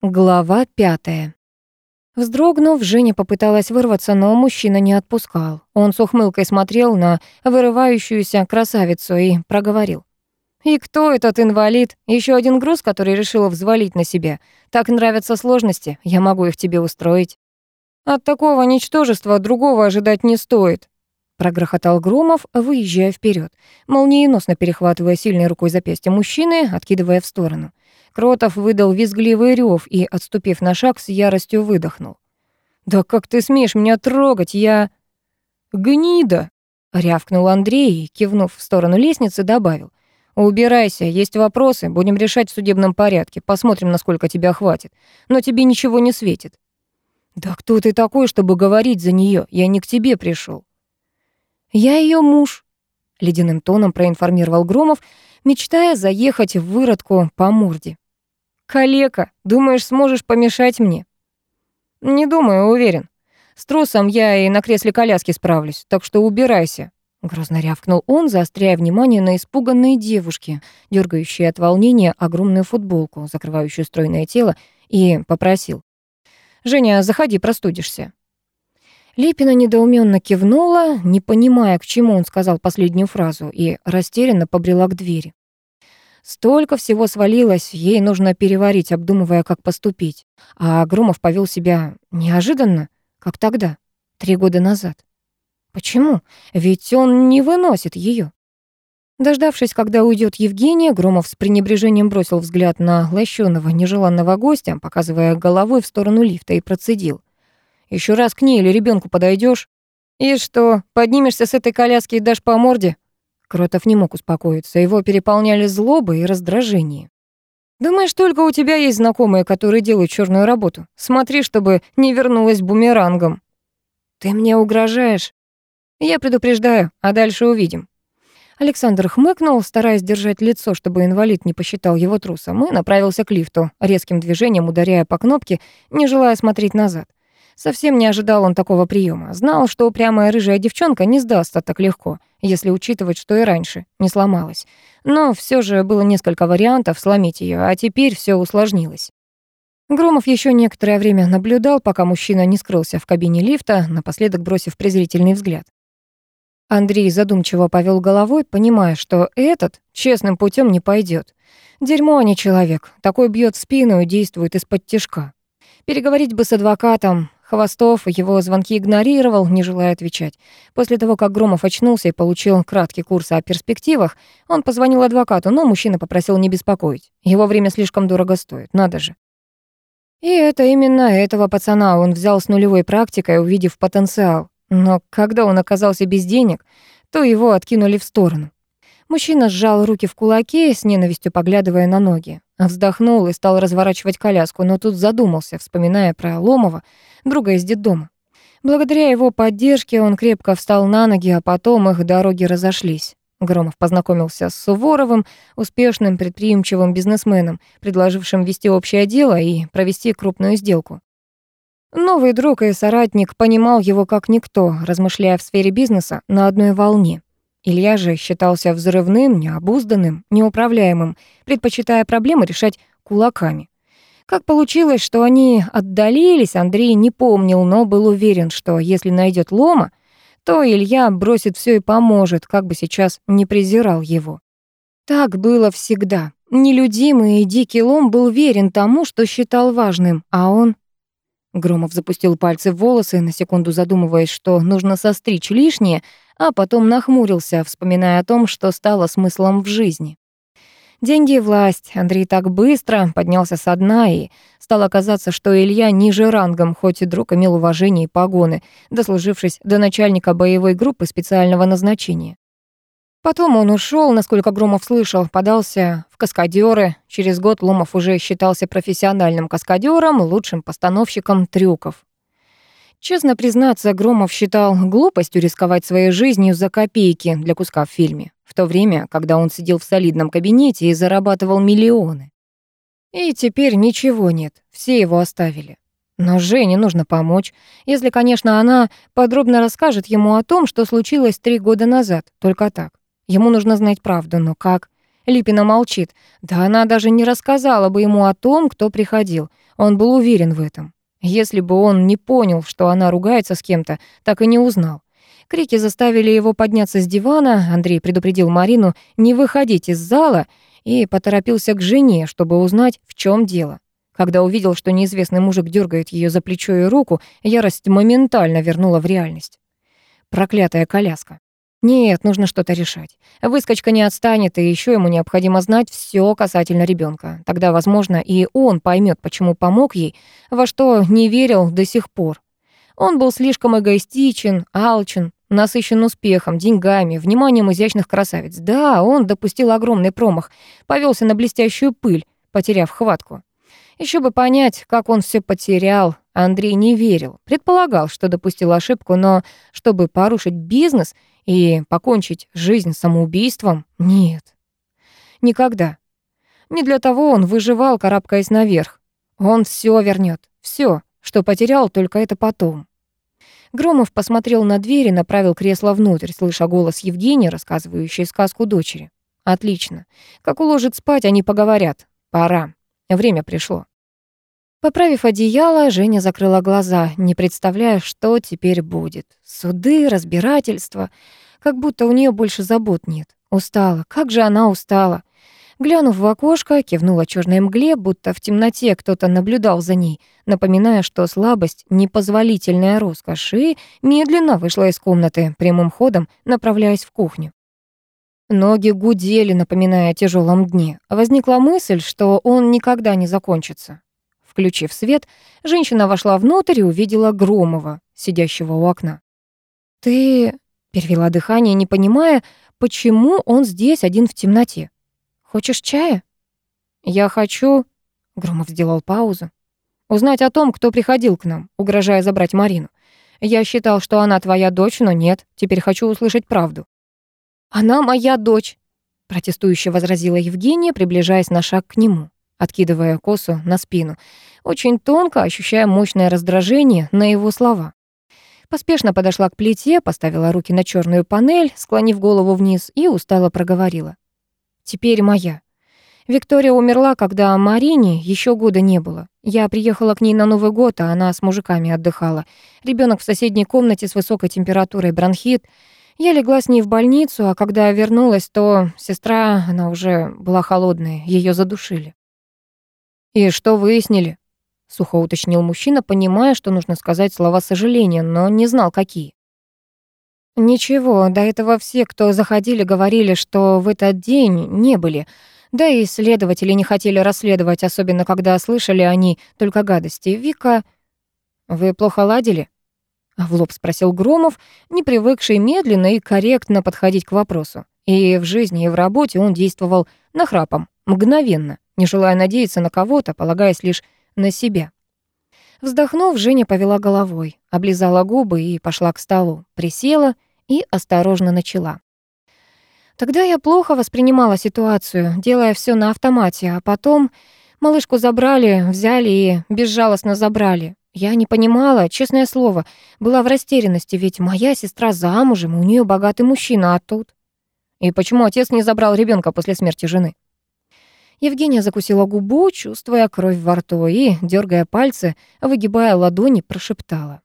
Глава пятая. Вздрогнув, Женя попыталась вырваться, но мужчина не отпускал. Он с ухмылкой смотрел на вырывающуюся красавицу и проговорил. «И кто этот инвалид? Еще один груз, который решила взвалить на себя. Так нравятся сложности, я могу их тебе устроить». «От такого ничтожества другого ожидать не стоит», прогрохотал Громов, выезжая вперед, молниеносно перехватывая сильной рукой запястье мужчины, откидывая в сторону. Кротов выдал визгливый рев и, отступив на шаг, с яростью выдохнул. «Да как ты смеешь меня трогать? Я...» «Гнида!» — рявкнул Андрей и, кивнув в сторону лестницы, добавил. «Убирайся, есть вопросы, будем решать в судебном порядке, посмотрим, насколько тебя хватит. Но тебе ничего не светит». «Да кто ты такой, чтобы говорить за нее? Я не к тебе пришел. «Я ее муж», — ледяным тоном проинформировал Громов, мечтая заехать в выродку по морде. «Калека, думаешь, сможешь помешать мне?» «Не думаю, уверен. С трусом я и на кресле коляски справлюсь, так что убирайся». Грозно рявкнул он, заостряя внимание на испуганные девушки, дергающие от волнения огромную футболку, закрывающую стройное тело, и попросил. «Женя, заходи, простудишься». Липина недоуменно кивнула, не понимая, к чему он сказал последнюю фразу, и растерянно побрела к двери. Столько всего свалилось, ей нужно переварить, обдумывая, как поступить. А Громов повел себя неожиданно, как тогда, три года назад. Почему? Ведь он не выносит ее. Дождавшись, когда уйдет Евгения, Громов с пренебрежением бросил взгляд на лощеного нежеланного гостя, показывая головой в сторону лифта, и процедил. Еще раз к ней или ребенку подойдешь. И что, поднимешься с этой коляски и дашь по морде? Кротов не мог успокоиться, его переполняли злоба и раздражение. «Думаешь, только у тебя есть знакомые, которые делают черную работу? Смотри, чтобы не вернулась бумерангом». «Ты мне угрожаешь?» «Я предупреждаю, а дальше увидим». Александр хмыкнул, стараясь держать лицо, чтобы инвалид не посчитал его трусом, и направился к лифту, резким движением ударяя по кнопке, не желая смотреть назад. Совсем не ожидал он такого приема. Знал, что упрямая рыжая девчонка не сдастся так легко, если учитывать, что и раньше не сломалась. Но все же было несколько вариантов сломить ее, а теперь все усложнилось. Громов еще некоторое время наблюдал, пока мужчина не скрылся в кабине лифта, напоследок бросив презрительный взгляд. Андрей задумчиво повел головой, понимая, что этот честным путем не пойдет. Дерьмо, а не человек. Такой бьет в спину и действует из-под тишка. Переговорить бы с адвокатом, Хвостов его звонки игнорировал, не желая отвечать. После того, как Громов очнулся и получил краткий курс о перспективах, он позвонил адвокату, но мужчина попросил не беспокоить. Его время слишком дорого стоит, надо же. И это именно этого пацана он взял с нулевой практикой, увидев потенциал. Но когда он оказался без денег, то его откинули в сторону. Мужчина сжал руки в кулаки, с ненавистью поглядывая на ноги. Вздохнул и стал разворачивать коляску, но тут задумался, вспоминая про Ломова, друга из детдома. Благодаря его поддержке он крепко встал на ноги, а потом их дороги разошлись. Громов познакомился с Суворовым, успешным предприимчивым бизнесменом, предложившим вести общее дело и провести крупную сделку. Новый друг и соратник понимал его как никто, размышляя в сфере бизнеса на одной волне. Илья же считался взрывным, необузданным, неуправляемым, предпочитая проблемы решать кулаками. Как получилось, что они отдалились, Андрей не помнил, но был уверен, что если найдет лома, то Илья бросит все и поможет, как бы сейчас не презирал его. Так было всегда. Нелюдимый и дикий лом был верен тому, что считал важным, а он... Громов запустил пальцы в волосы, на секунду задумываясь, что нужно состричь лишнее, а потом нахмурился, вспоминая о том, что стало смыслом в жизни. Деньги и власть. Андрей так быстро поднялся со дна, и стало казаться, что Илья ниже рангом, хоть и друг имел уважение и погоны, дослужившись до начальника боевой группы специального назначения. Потом он ушел, насколько Громов слышал, подался в каскадеры. Через год Ломов уже считался профессиональным каскадером, лучшим постановщиком трюков. Честно признаться, Громов считал глупостью рисковать своей жизнью за копейки для куска в фильме, в то время, когда он сидел в солидном кабинете и зарабатывал миллионы. И теперь ничего нет, все его оставили. Но Жене нужно помочь, если, конечно, она подробно расскажет ему о том, что случилось три года назад, только так. Ему нужно знать правду, но как? Липина молчит. Да она даже не рассказала бы ему о том, кто приходил. Он был уверен в этом. Если бы он не понял, что она ругается с кем-то, так и не узнал. Крики заставили его подняться с дивана. Андрей предупредил Марину не выходить из зала и поторопился к жене, чтобы узнать, в чем дело. Когда увидел, что неизвестный мужик дергает ее за плечо и руку, ярость моментально вернула в реальность. Проклятая коляска. Нет, нужно что-то решать. Выскочка не отстанет, и еще ему необходимо знать все касательно ребенка. Тогда, возможно, и он поймет, почему помог ей, во что не верил до сих пор. Он был слишком эгоистичен, алчен, насыщен успехом, деньгами, вниманием изящных красавиц. Да, он допустил огромный промах, повелся на блестящую пыль, потеряв хватку. Еще бы понять, как он все потерял. Андрей не верил, предполагал, что допустил ошибку, но чтобы порушить бизнес и покончить жизнь самоубийством? Нет. Никогда. Не для того он выживал, карабкаясь наверх. Он все вернет, все, что потерял, только это потом. Громов посмотрел на дверь и направил кресло внутрь, слыша голос Евгения, рассказывающей сказку дочери. Отлично. Как уложит спать, они поговорят. Пора. Время пришло. Поправив одеяло, Женя закрыла глаза, не представляя, что теперь будет. Суды, разбирательства. Как будто у нее больше забот нет. Устала. Как же она устала. Глянув в окошко, кивнула черной мгле, будто в темноте кто-то наблюдал за ней, напоминая, что слабость — непозволительная роскошь, и медленно вышла из комнаты, прямым ходом направляясь в кухню. Ноги гудели, напоминая о тяжелом дне. Возникла мысль, что он никогда не закончится. Включив свет, женщина вошла внутрь и увидела Громова, сидящего у окна. «Ты...» — перевела дыхание, не понимая, почему он здесь один в темноте. «Хочешь чая?» «Я хочу...» — Громов сделал паузу. «Узнать о том, кто приходил к нам, угрожая забрать Марину. Я считал, что она твоя дочь, но нет. Теперь хочу услышать правду». «Она моя дочь», — протестующе возразила Евгения, приближаясь на шаг к нему откидывая косу на спину, очень тонко ощущая мощное раздражение на его слова. Поспешно подошла к плите, поставила руки на черную панель, склонив голову вниз и устало проговорила. «Теперь моя. Виктория умерла, когда Марине еще года не было. Я приехала к ней на Новый год, а она с мужиками отдыхала. Ребенок в соседней комнате с высокой температурой, бронхит. Я легла с ней в больницу, а когда вернулась, то сестра, она уже была холодная, ее задушили. «И что выяснили?» — сухо уточнил мужчина, понимая, что нужно сказать слова сожаления, но не знал, какие. «Ничего, до этого все, кто заходили, говорили, что в этот день не были. Да и следователи не хотели расследовать, особенно когда слышали они только гадости. Вика...» «Вы плохо ладили?» — в лоб спросил Громов, не привыкший медленно и корректно подходить к вопросу. И в жизни, и в работе он действовал нахрапом, мгновенно не желая надеяться на кого-то, полагаясь лишь на себя. Вздохнув, Женя повела головой, облизала губы и пошла к столу, присела и осторожно начала. Тогда я плохо воспринимала ситуацию, делая все на автомате, а потом малышку забрали, взяли и безжалостно забрали. Я не понимала, честное слово, была в растерянности, ведь моя сестра замужем, у нее богатый мужчина, а тут... И почему отец не забрал ребенка после смерти жены? Евгения закусила губу, чувствуя кровь во рту и, дергая пальцы, выгибая ладони, прошептала.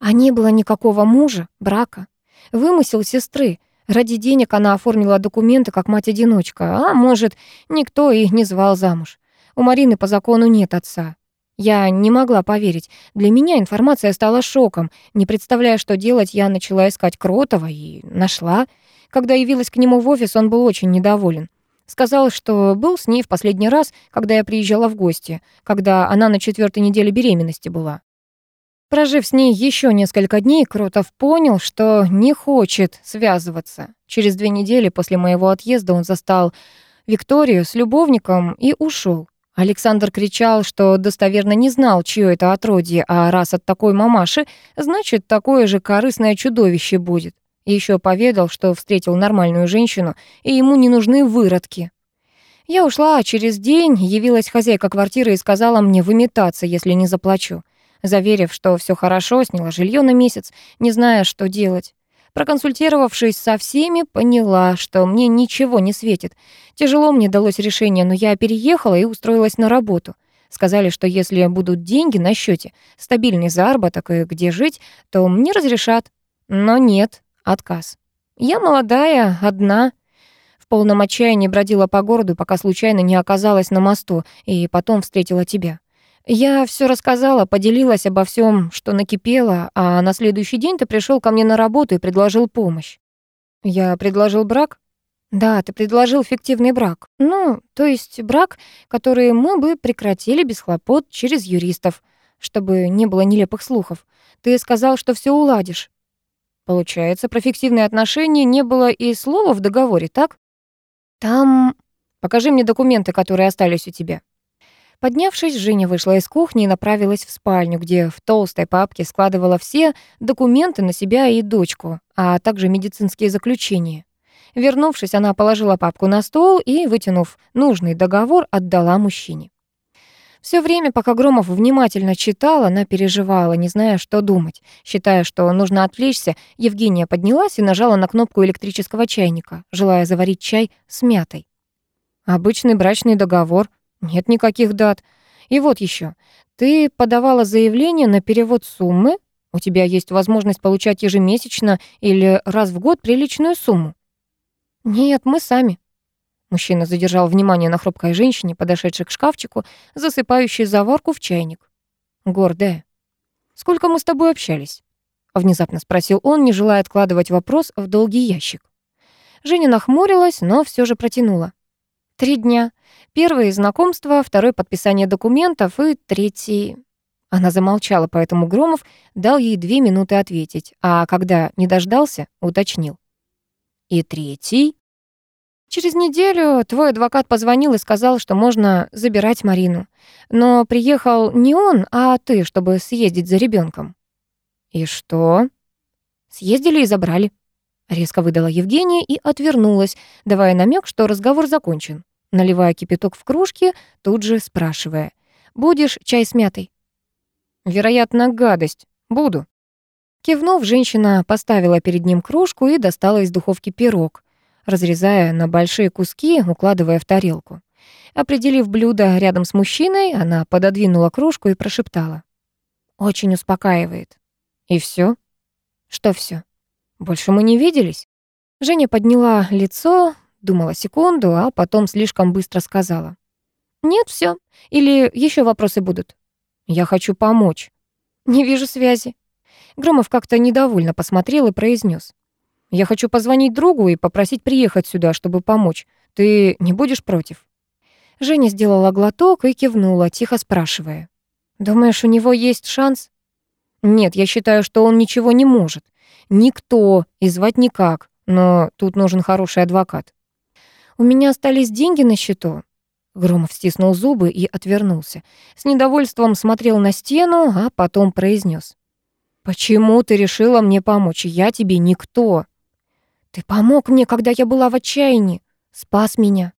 «А не было никакого мужа, брака. Вымысел сестры. Ради денег она оформила документы как мать-одиночка, а может, никто и не звал замуж. У Марины по закону нет отца. Я не могла поверить. Для меня информация стала шоком. Не представляя, что делать, я начала искать Кротова и нашла. Когда явилась к нему в офис, он был очень недоволен. Сказал, что был с ней в последний раз, когда я приезжала в гости, когда она на четвертой неделе беременности была. Прожив с ней еще несколько дней, Кротов понял, что не хочет связываться. Через две недели после моего отъезда он застал Викторию с любовником и ушел. Александр кричал, что достоверно не знал, чье это отродье, а раз от такой мамаши, значит, такое же корыстное чудовище будет. Еще поведал, что встретил нормальную женщину, и ему не нужны выродки. Я ушла, а через день явилась хозяйка квартиры и сказала мне выметаться, если не заплачу. Заверив, что все хорошо, сняла жилье на месяц, не зная, что делать. Проконсультировавшись со всеми, поняла, что мне ничего не светит. Тяжело мне далось решение, но я переехала и устроилась на работу. Сказали, что если будут деньги на счете, стабильный заработок и где жить, то мне разрешат. Но нет, отказ. Я молодая, одна. В полном отчаянии бродила по городу, пока случайно не оказалась на мосту, и потом встретила тебя. Я все рассказала, поделилась обо всем, что накипело, а на следующий день ты пришел ко мне на работу и предложил помощь. Я предложил брак? Да, ты предложил фиктивный брак. Ну, то есть брак, который мы бы прекратили без хлопот через юристов, чтобы не было нелепых слухов. Ты сказал, что все уладишь. Получается, про фиктивные отношения не было и слова в договоре, так? Там... Покажи мне документы, которые остались у тебя. Поднявшись, Женя вышла из кухни и направилась в спальню, где в толстой папке складывала все документы на себя и дочку, а также медицинские заключения. Вернувшись, она положила папку на стол и, вытянув нужный договор, отдала мужчине. Все время, пока Громов внимательно читал, она переживала, не зная, что думать. Считая, что нужно отвлечься, Евгения поднялась и нажала на кнопку электрического чайника, желая заварить чай с мятой. Обычный брачный договор, нет никаких дат. И вот еще. Ты подавала заявление на перевод суммы. У тебя есть возможность получать ежемесячно или раз в год приличную сумму. Нет, мы сами. Мужчина задержал внимание на хрупкой женщине, подошедшей к шкафчику, засыпающей заварку в чайник. Гордая. Сколько мы с тобой общались? Внезапно спросил он, не желая откладывать вопрос в долгий ящик. Женя нахмурилась, но все же протянула. Три дня. Первый — знакомство, второй — подписание документов и третий... Она замолчала, поэтому Громов дал ей две минуты ответить, а когда не дождался, уточнил. И третий... Через неделю твой адвокат позвонил и сказал, что можно забирать Марину. Но приехал не он, а ты, чтобы съездить за ребенком. И что? Съездили и забрали. Резко выдала Евгения и отвернулась, давая намек, что разговор закончен наливая кипяток в кружки, тут же спрашивая. «Будешь чай с мятой?» «Вероятно, гадость. Буду». Кивнув, женщина поставила перед ним кружку и достала из духовки пирог, разрезая на большие куски, укладывая в тарелку. Определив блюдо рядом с мужчиной, она пододвинула кружку и прошептала. «Очень успокаивает». «И все? «Что все? Больше мы не виделись?» Женя подняла лицо, Думала секунду, а потом слишком быстро сказала. «Нет, все. Или еще вопросы будут?» «Я хочу помочь». «Не вижу связи». Громов как-то недовольно посмотрел и произнес: «Я хочу позвонить другу и попросить приехать сюда, чтобы помочь. Ты не будешь против?» Женя сделала глоток и кивнула, тихо спрашивая. «Думаешь, у него есть шанс?» «Нет, я считаю, что он ничего не может. Никто, и звать никак. Но тут нужен хороший адвокат. «У меня остались деньги на счету». Громов стиснул зубы и отвернулся. С недовольством смотрел на стену, а потом произнес: «Почему ты решила мне помочь? Я тебе никто». «Ты помог мне, когда я была в отчаянии. Спас меня».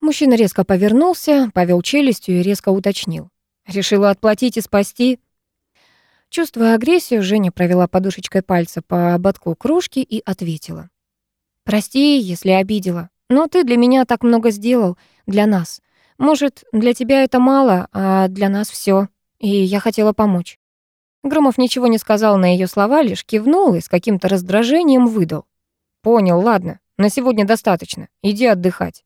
Мужчина резко повернулся, повел челюстью и резко уточнил. «Решила отплатить и спасти?» Чувствуя агрессию, Женя провела подушечкой пальца по ободку кружки и ответила. «Прости, если обидела. Но ты для меня так много сделал, для нас. Может, для тебя это мало, а для нас все. И я хотела помочь». Громов ничего не сказал на ее слова, лишь кивнул и с каким-то раздражением выдал. «Понял, ладно, на сегодня достаточно. Иди отдыхать».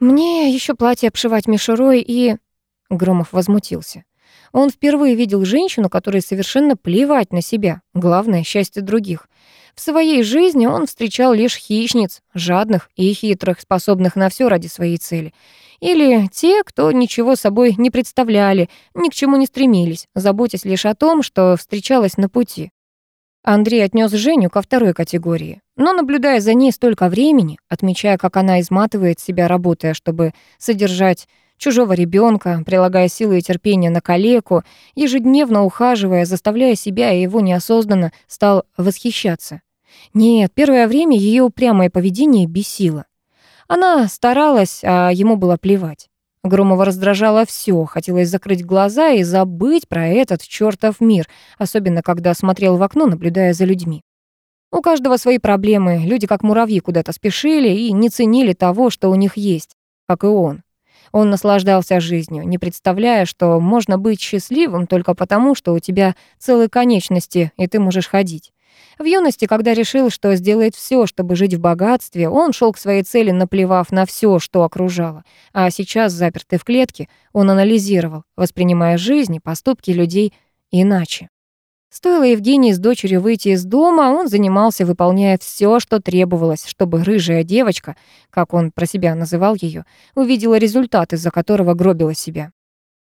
«Мне еще платье обшивать мишурой и...» Громов возмутился. Он впервые видел женщину, которой совершенно плевать на себя, главное — счастье других. В своей жизни он встречал лишь хищниц, жадных и хитрых, способных на все ради своей цели. Или те, кто ничего собой не представляли, ни к чему не стремились, заботясь лишь о том, что встречалось на пути. Андрей отнес Женю ко второй категории. Но, наблюдая за ней столько времени, отмечая, как она изматывает себя, работая, чтобы содержать чужого ребенка, прилагая силы и терпение на калеку, ежедневно ухаживая, заставляя себя и его неосознанно, стал восхищаться. Нет, первое время ее упрямое поведение бесило. Она старалась, а ему было плевать. Громова раздражало все, хотелось закрыть глаза и забыть про этот чертов мир, особенно когда смотрел в окно, наблюдая за людьми. У каждого свои проблемы, люди как муравьи куда-то спешили и не ценили того, что у них есть, как и он. Он наслаждался жизнью, не представляя, что можно быть счастливым только потому, что у тебя целые конечности, и ты можешь ходить. В юности, когда решил, что сделает все, чтобы жить в богатстве, он шел к своей цели, наплевав на все, что окружало. А сейчас, запертый в клетке, он анализировал, воспринимая жизнь и поступки людей иначе. Стоило Евгении с дочерью выйти из дома, он занимался, выполняя все, что требовалось, чтобы рыжая девочка, как он про себя называл ее, увидела результат, из-за которого гробила себя.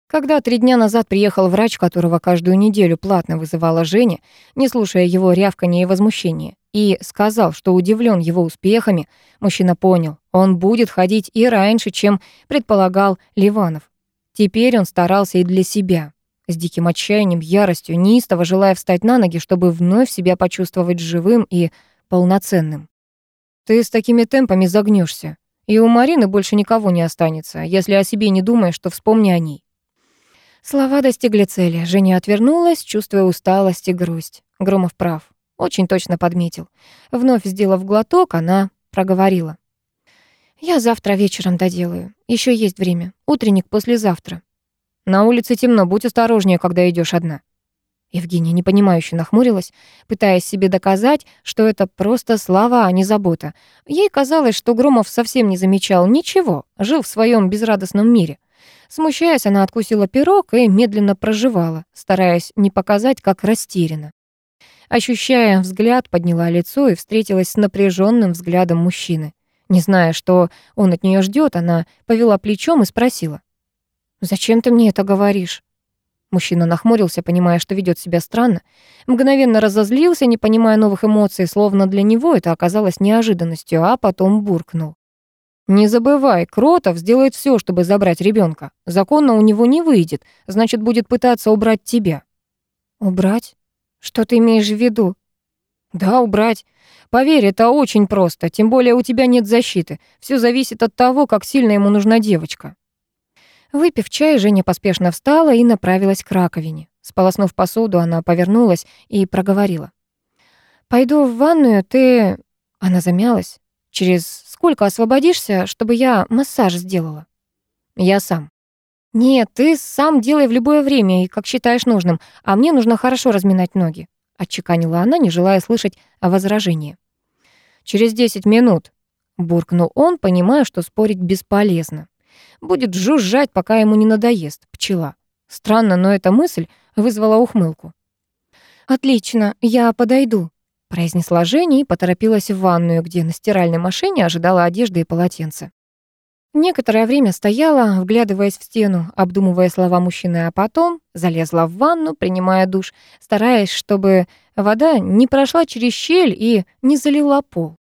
Когда три дня назад приехал врач, которого каждую неделю платно вызывала Женя, не слушая его рявкания и возмущения, и сказал, что удивлен его успехами, мужчина понял, он будет ходить и раньше, чем предполагал Ливанов. Теперь он старался и для себя, с диким отчаянием, яростью, неистово желая встать на ноги, чтобы вновь себя почувствовать живым и полноценным. «Ты с такими темпами загнешься, и у Марины больше никого не останется. Если о себе не думаешь, то вспомни о ней». Слова достигли цели. Женя отвернулась, чувствуя усталость и грусть. Громов прав. Очень точно подметил. Вновь сделав глоток, она проговорила. «Я завтра вечером доделаю. Еще есть время. Утренник послезавтра. На улице темно, будь осторожнее, когда идешь одна». Евгения непонимающе нахмурилась, пытаясь себе доказать, что это просто слова, а не забота. Ей казалось, что Громов совсем не замечал ничего, жил в своем безрадостном мире. Смущаясь, она откусила пирог и медленно проживала, стараясь не показать, как растеряна. Ощущая взгляд, подняла лицо и встретилась с напряженным взглядом мужчины. Не зная, что он от нее ждет, она повела плечом и спросила. «Зачем ты мне это говоришь?» Мужчина нахмурился, понимая, что ведет себя странно. Мгновенно разозлился, не понимая новых эмоций, словно для него это оказалось неожиданностью, а потом буркнул. Не забывай, Кротов сделает все, чтобы забрать ребенка. Законно у него не выйдет, значит, будет пытаться убрать тебя. Убрать? Что ты имеешь в виду? Да, убрать. Поверь, это очень просто, тем более у тебя нет защиты. Все зависит от того, как сильно ему нужна девочка. Выпив чай, Женя поспешно встала и направилась к раковине. Сполоснув посуду, она повернулась и проговорила. «Пойду в ванную, ты...» Она замялась. «Через Сколько освободишься, чтобы я массаж сделала? Я сам. Нет, ты сам делай в любое время и как считаешь нужным, а мне нужно хорошо разминать ноги, отчеканила она, не желая слышать о возражении. Через десять минут, буркнул он, понимая, что спорить бесполезно. Будет жужжать, пока ему не надоест, пчела. Странно, но эта мысль вызвала ухмылку. «Отлично, я подойду», произнесла Женя и поторопилась в ванную, где на стиральной машине ожидала одежда и полотенце. Некоторое время стояла, вглядываясь в стену, обдумывая слова мужчины, а потом залезла в ванну, принимая душ, стараясь, чтобы вода не прошла через щель и не залила пол.